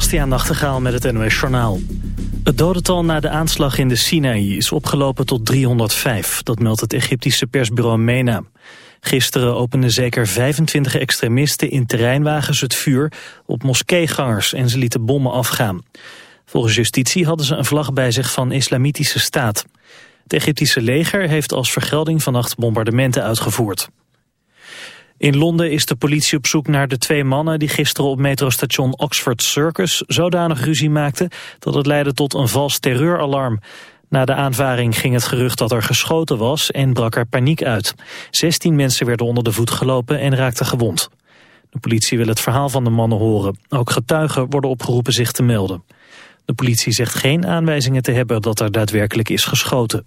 Bastiaan Nachtegaal met het NOS Journaal. Het dodental na de aanslag in de Sinaï is opgelopen tot 305. Dat meldt het Egyptische persbureau MENA. Gisteren openden zeker 25 extremisten in terreinwagens het vuur op moskeegangers en ze lieten bommen afgaan. Volgens justitie hadden ze een vlag bij zich van islamitische staat. Het Egyptische leger heeft als vergelding vannacht bombardementen uitgevoerd. In Londen is de politie op zoek naar de twee mannen die gisteren op metrostation Oxford Circus zodanig ruzie maakten dat het leidde tot een vals terreuralarm. Na de aanvaring ging het gerucht dat er geschoten was en brak er paniek uit. 16 mensen werden onder de voet gelopen en raakten gewond. De politie wil het verhaal van de mannen horen. Ook getuigen worden opgeroepen zich te melden. De politie zegt geen aanwijzingen te hebben dat er daadwerkelijk is geschoten.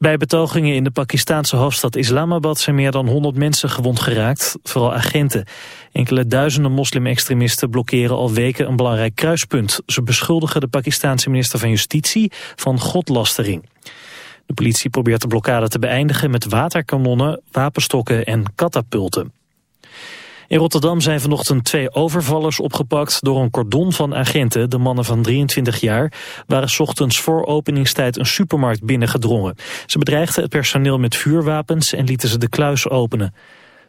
Bij betogingen in de Pakistanse hoofdstad Islamabad zijn meer dan 100 mensen gewond geraakt, vooral agenten. Enkele duizenden moslim-extremisten blokkeren al weken een belangrijk kruispunt. Ze beschuldigen de Pakistanse minister van Justitie van godlastering. De politie probeert de blokkade te beëindigen met waterkanonnen, wapenstokken en katapulten. In Rotterdam zijn vanochtend twee overvallers opgepakt door een cordon van agenten. De mannen van 23 jaar waren ochtends voor openingstijd een supermarkt binnengedrongen. Ze bedreigden het personeel met vuurwapens en lieten ze de kluis openen.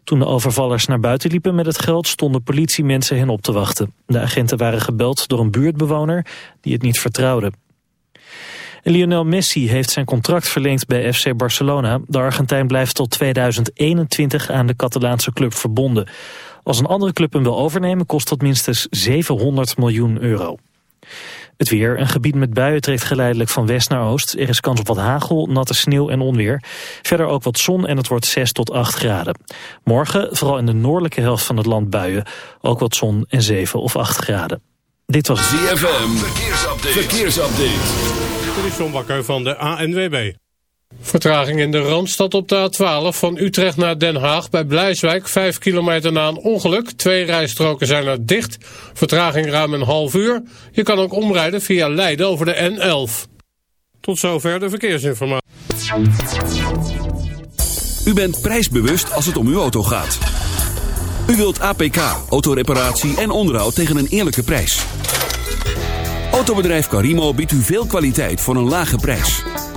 Toen de overvallers naar buiten liepen met het geld stonden politiemensen hen op te wachten. De agenten waren gebeld door een buurtbewoner die het niet vertrouwde. Lionel Messi heeft zijn contract verlengd bij FC Barcelona. De Argentijn blijft tot 2021 aan de Catalaanse club verbonden. Als een andere club hem wil overnemen kost dat minstens 700 miljoen euro. Het weer. Een gebied met buien trekt geleidelijk van west naar oost. Er is kans op wat hagel, natte sneeuw en onweer. Verder ook wat zon en het wordt 6 tot 8 graden. Morgen, vooral in de noordelijke helft van het land buien. Ook wat zon en 7 of 8 graden. Dit was ZFM. Verkeersupdate. Verkeersupdate. Dit is John Bakker van de ANWB. Vertraging in de Randstad op de A12 van Utrecht naar Den Haag bij Blijswijk. 5 kilometer na een ongeluk. Twee rijstroken zijn er dicht. Vertraging ruim een half uur. Je kan ook omrijden via Leiden over de N11. Tot zover de verkeersinformatie. U bent prijsbewust als het om uw auto gaat. U wilt APK, autoreparatie en onderhoud tegen een eerlijke prijs. Autobedrijf Carimo biedt u veel kwaliteit voor een lage prijs.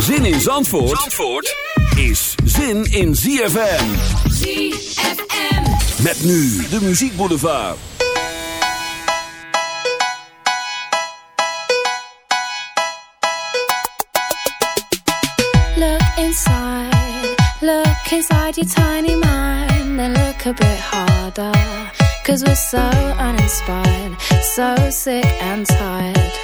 Zin in Zandvoort, Zandvoort is zin in ZFM. ZFM. Met nu de muziekboulevard. Look inside, look inside your tiny mind and look a bit harder. Cause we're so uninspired, so sick and tired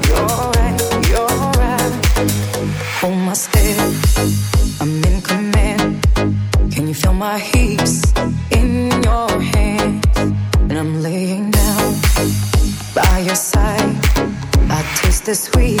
The sweet.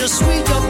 your sweet, your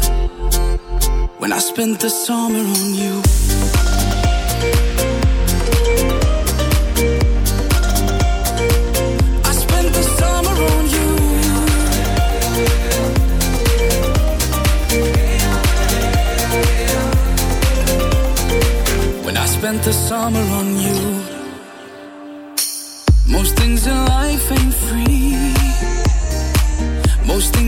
when I spent the summer on you. spent the summer on you. Most things in life ain't free.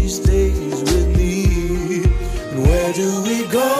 She stays with me. And where do we go?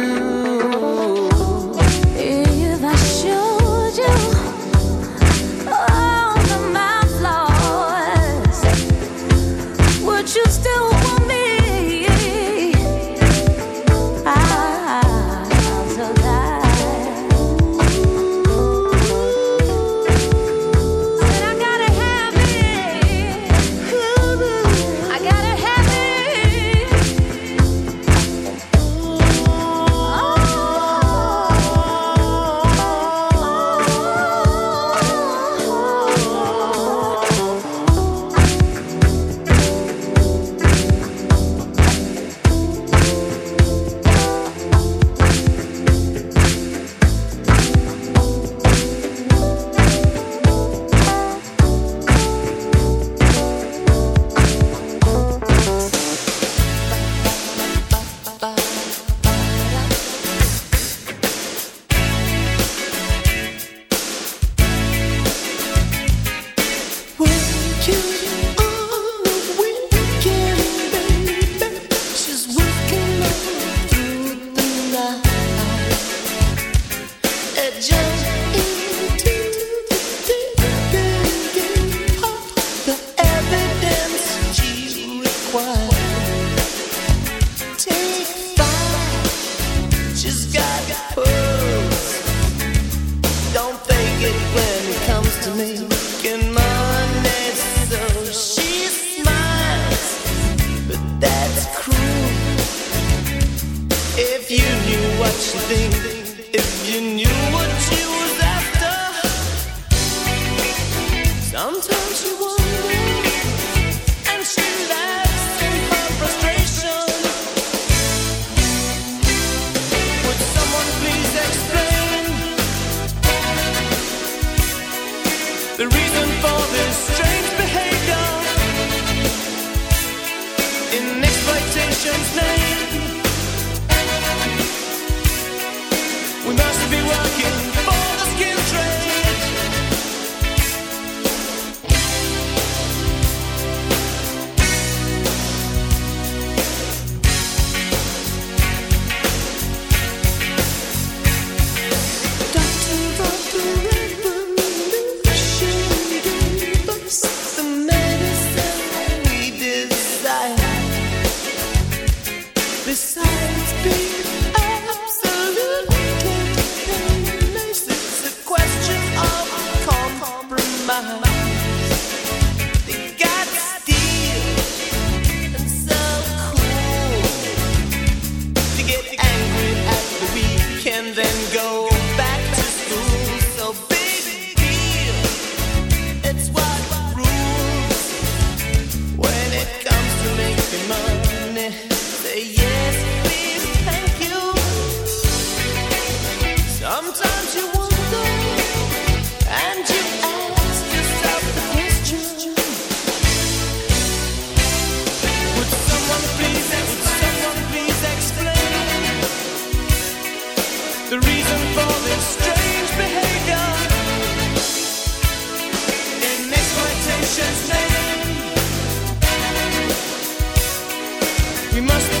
Είμαστε